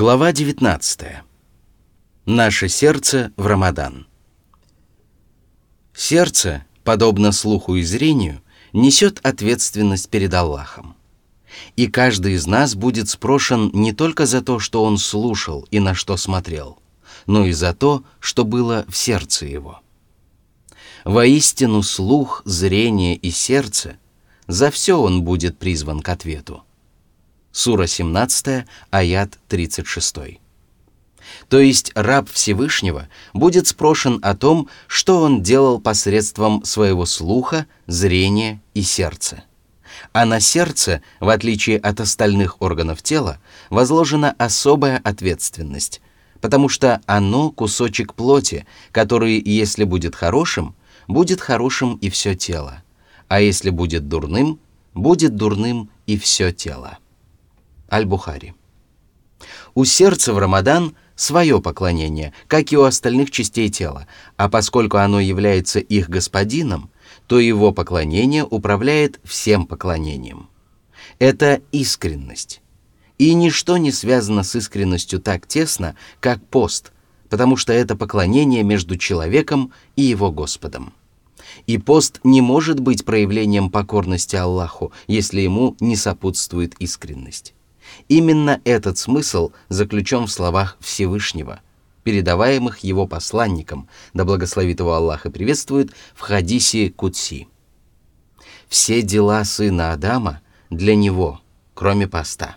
Глава 19. Наше сердце в Рамадан. Сердце, подобно слуху и зрению, несет ответственность перед Аллахом. И каждый из нас будет спрошен не только за то, что он слушал и на что смотрел, но и за то, что было в сердце его. Воистину слух, зрение и сердце, за все он будет призван к ответу – Сура 17, аят 36. То есть раб Всевышнего будет спрошен о том, что он делал посредством своего слуха, зрения и сердца. А на сердце, в отличие от остальных органов тела, возложена особая ответственность, потому что оно кусочек плоти, который, если будет хорошим, будет хорошим и все тело, а если будет дурным, будет дурным и все тело. Аль-Бухари. У сердца в Рамадан свое поклонение, как и у остальных частей тела, а поскольку оно является их господином, то его поклонение управляет всем поклонением. Это искренность. И ничто не связано с искренностью так тесно, как пост, потому что это поклонение между человеком и его Господом. И пост не может быть проявлением покорности Аллаху, если ему не сопутствует искренность. Именно этот смысл заключен в словах Всевышнего, передаваемых его посланникам, да благословит его Аллах и приветствует, в хадисе Кутси. «Все дела сына Адама для него, кроме поста.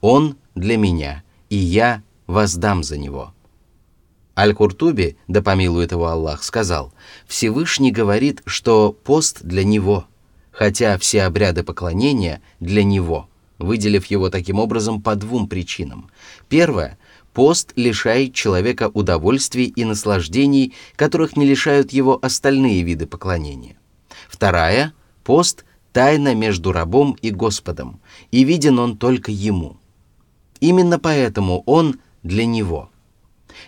Он для меня, и я воздам за него». Аль-Куртуби, да помилует его Аллах, сказал, Всевышний говорит, что пост для него, хотя все обряды поклонения для него – выделив его таким образом по двум причинам. Первое – пост лишает человека удовольствий и наслаждений, которых не лишают его остальные виды поклонения. Вторая – пост – тайна между рабом и Господом, и виден он только ему. Именно поэтому он для него.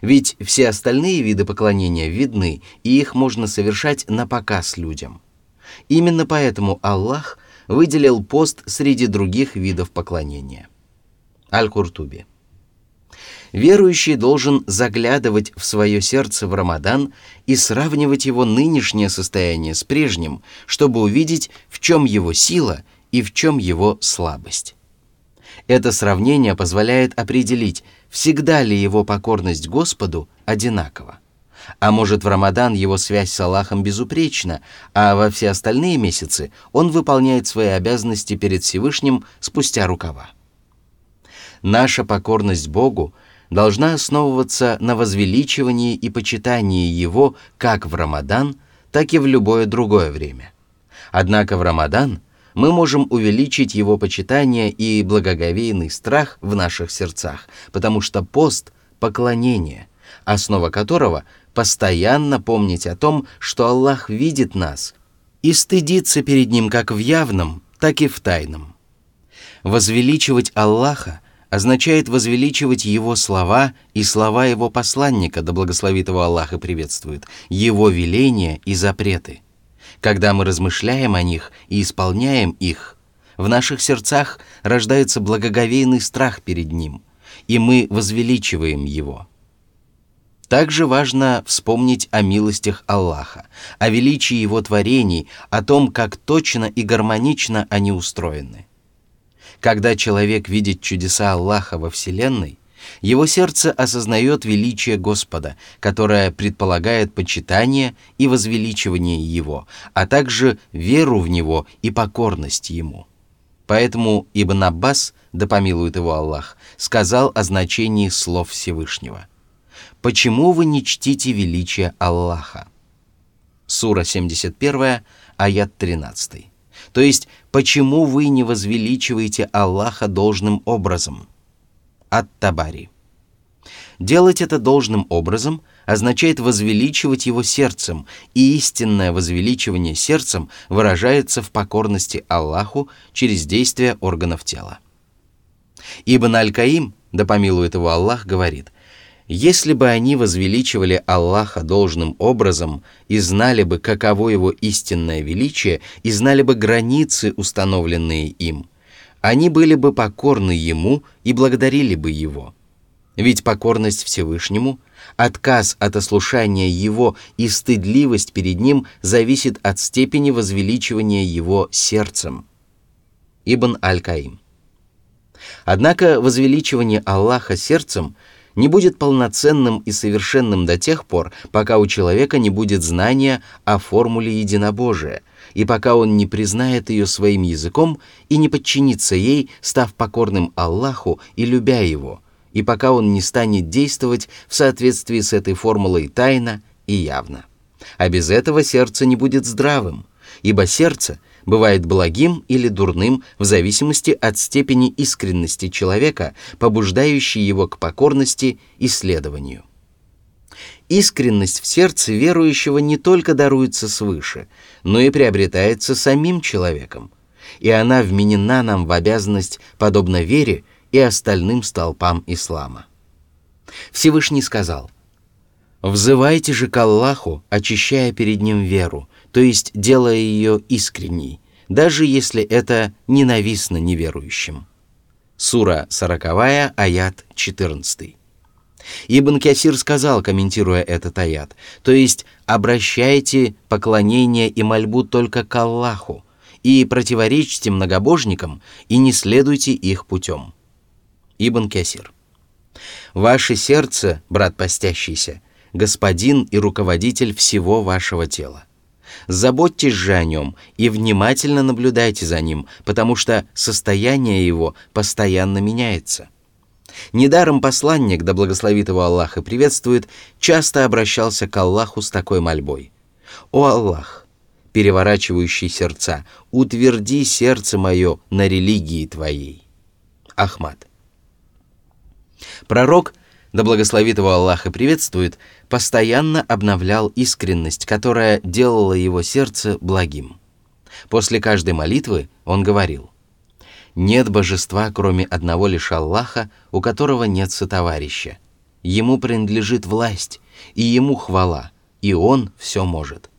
Ведь все остальные виды поклонения видны, и их можно совершать на показ людям. Именно поэтому Аллах выделил пост среди других видов поклонения. Аль-Куртуби. Верующий должен заглядывать в свое сердце в Рамадан и сравнивать его нынешнее состояние с прежним, чтобы увидеть, в чем его сила и в чем его слабость. Это сравнение позволяет определить, всегда ли его покорность Господу одинакова. А может, в Рамадан его связь с Аллахом безупречна, а во все остальные месяцы он выполняет свои обязанности перед Всевышним спустя рукава. Наша покорность Богу должна основываться на возвеличивании и почитании Его как в Рамадан, так и в любое другое время. Однако в Рамадан мы можем увеличить Его почитание и благоговейный страх в наших сердцах, потому что пост – поклонение, основа которого – постоянно помнить о том, что Аллах видит нас, и стыдиться перед Ним как в явном, так и в тайном. Возвеличивать Аллаха означает возвеличивать Его слова и слова Его посланника, да благословит его Аллах и приветствует, Его веления и запреты. Когда мы размышляем о них и исполняем их, в наших сердцах рождается благоговейный страх перед Ним, и мы возвеличиваем Его – также важно вспомнить о милостях Аллаха, о величии Его творений, о том, как точно и гармонично они устроены. Когда человек видит чудеса Аллаха во Вселенной, его сердце осознает величие Господа, которое предполагает почитание и возвеличивание Его, а также веру в Него и покорность Ему. Поэтому Ибн Аббас, да помилует его Аллах, сказал о значении слов Всевышнего – Почему вы не чтите величие Аллаха? Сура 71, аят 13. То есть, почему вы не возвеличиваете Аллаха должным образом? Ат-Табари. Делать это должным образом означает возвеличивать его сердцем, и истинное возвеличивание сердцем выражается в покорности Аллаху через действие органов тела. Ибн Аль-Каим, да помилует его Аллах, говорит – если бы они возвеличивали Аллаха должным образом и знали бы, каково его истинное величие, и знали бы границы, установленные им, они были бы покорны Ему и благодарили бы Его. Ведь покорность Всевышнему, отказ от ослушания Его и стыдливость перед Ним зависит от степени возвеличивания Его сердцем. Ибн Аль-Каим. Однако возвеличивание Аллаха сердцем не будет полноценным и совершенным до тех пор, пока у человека не будет знания о формуле единобожия, и пока он не признает ее своим языком и не подчинится ей, став покорным Аллаху и любя его, и пока он не станет действовать в соответствии с этой формулой тайно и явно. А без этого сердце не будет здравым, ибо сердце — бывает благим или дурным в зависимости от степени искренности человека, побуждающей его к покорности и следованию. Искренность в сердце верующего не только даруется свыше, но и приобретается самим человеком, и она вменена нам в обязанность, подобно вере и остальным столпам ислама. Всевышний сказал, «Взывайте же к Аллаху, очищая перед Ним веру, то есть делая ее искренней, даже если это ненавистно неверующим. Сура 40, аят 14. Ибн Кясир сказал, комментируя этот аят, то есть обращайте поклонение и мольбу только к Аллаху, и противоречьте многобожникам, и не следуйте их путем. Ибн Кясир. Ваше сердце, брат постящийся, господин и руководитель всего вашего тела. Заботьтесь же о нем и внимательно наблюдайте за ним, потому что состояние его постоянно меняется. Недаром посланник, да благословит его Аллах и приветствует, часто обращался к Аллаху с такой мольбой. «О Аллах, переворачивающий сердца, утверди сердце мое на религии Твоей». Ахмад. Пророк, да благословит его Аллах и приветствует, постоянно обновлял искренность, которая делала его сердце благим. После каждой молитвы он говорил, «Нет божества, кроме одного лишь Аллаха, у которого нет сотоварища. Ему принадлежит власть, и ему хвала, и он все может.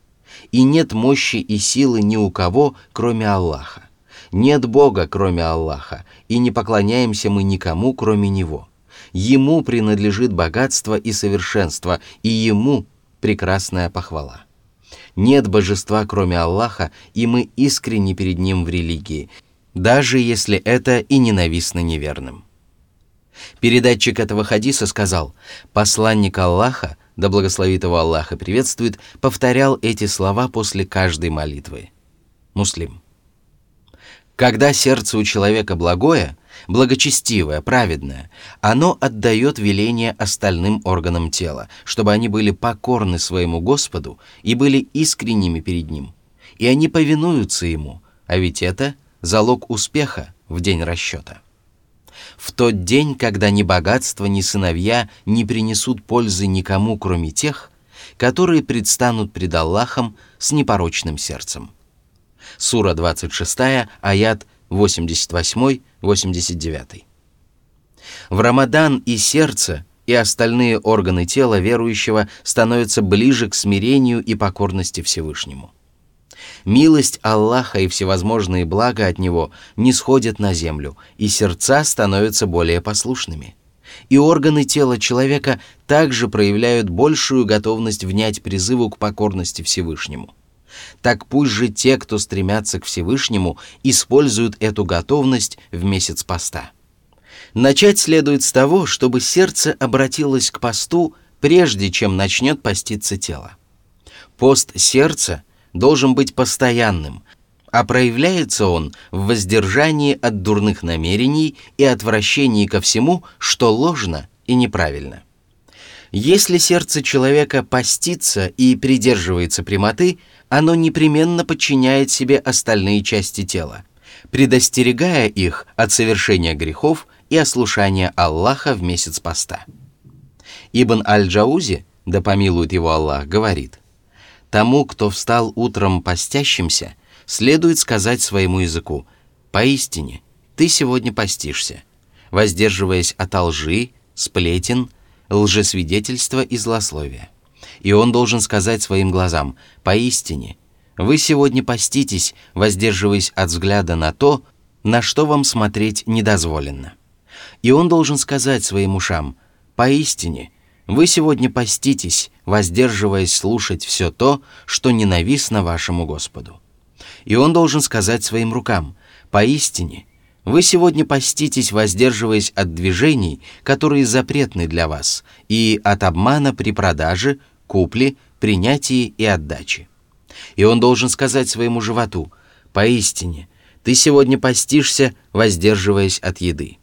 И нет мощи и силы ни у кого, кроме Аллаха. Нет Бога, кроме Аллаха, и не поклоняемся мы никому, кроме Него». Ему принадлежит богатство и совершенство, и Ему прекрасная похвала. Нет божества, кроме Аллаха, и мы искренне перед Ним в религии, даже если это и ненавистно неверным. Передатчик этого хадиса сказал, посланник Аллаха, да благословит его Аллаха приветствует, повторял эти слова после каждой молитвы. Муслим. Когда сердце у человека благое, благочестивое, праведное, оно отдает веление остальным органам тела, чтобы они были покорны своему Господу и были искренними перед Ним. И они повинуются Ему, а ведь это залог успеха в день расчета. В тот день, когда ни богатство, ни сыновья не принесут пользы никому, кроме тех, которые предстанут пред Аллахом с непорочным сердцем. Сура 26, аят 88-89. В Рамадан и сердце, и остальные органы тела верующего становятся ближе к смирению и покорности Всевышнему. Милость Аллаха и всевозможные блага от Него не сходят на землю, и сердца становятся более послушными. И органы тела человека также проявляют большую готовность внять призыву к покорности Всевышнему – так пусть же те, кто стремятся к Всевышнему, используют эту готовность в месяц поста. Начать следует с того, чтобы сердце обратилось к посту, прежде чем начнет поститься тело. Пост сердца должен быть постоянным, а проявляется он в воздержании от дурных намерений и отвращении ко всему, что ложно и неправильно. Если сердце человека постится и придерживается прямоты, оно непременно подчиняет себе остальные части тела, предостерегая их от совершения грехов и ослушания Аллаха в месяц поста. Ибн Аль-Джаузи, да помилует его Аллах, говорит, «Тому, кто встал утром постящимся, следует сказать своему языку, «Поистине, ты сегодня постишься», воздерживаясь от лжи, сплетен, лжесвидетельства и злословия. И он должен сказать своим глазам, «Поистине, вы сегодня поститесь, воздерживаясь от взгляда на то, на что вам смотреть недозволено». И он должен сказать своим ушам, Поистине, вы сегодня поститесь, воздерживаясь слушать все то, что ненавистно вашему Господу. И он должен сказать своим рукам, «Поистине, вы сегодня поститесь, воздерживаясь от движений, которые запретны для вас, и от обмана при продаже, купле, принятии и отдаче». И он должен сказать своему животу, «Поистине, ты сегодня постишься, воздерживаясь от еды.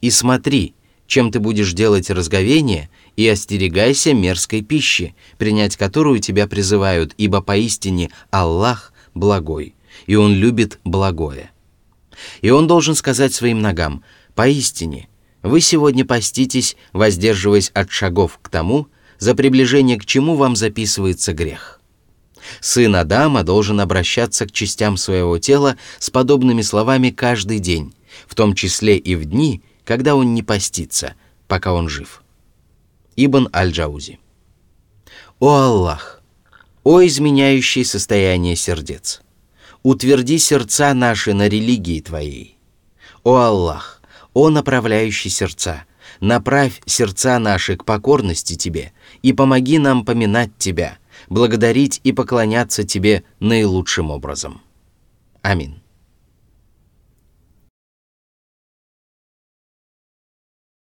И смотри, чем ты будешь делать разговение, и остерегайся мерзкой пищи, принять которую тебя призывают, ибо поистине Аллах благой, и Он любит благое. И Он должен сказать своим ногам, поистине, вы сегодня поститесь, воздерживаясь от шагов к тому, за приближение к чему вам записывается грех. Сын Адама должен обращаться к частям своего тела с подобными словами каждый день, в том числе и в дни, когда он не постится, пока он жив. Ибн Аль-Джаузи. «О Аллах! О изменяющий состояние сердец! Утверди сердца наши на религии Твоей! О Аллах! О направляющий сердца! Направь сердца наши к покорности Тебе и помоги нам поминать Тебя, благодарить и поклоняться Тебе наилучшим образом. Амин.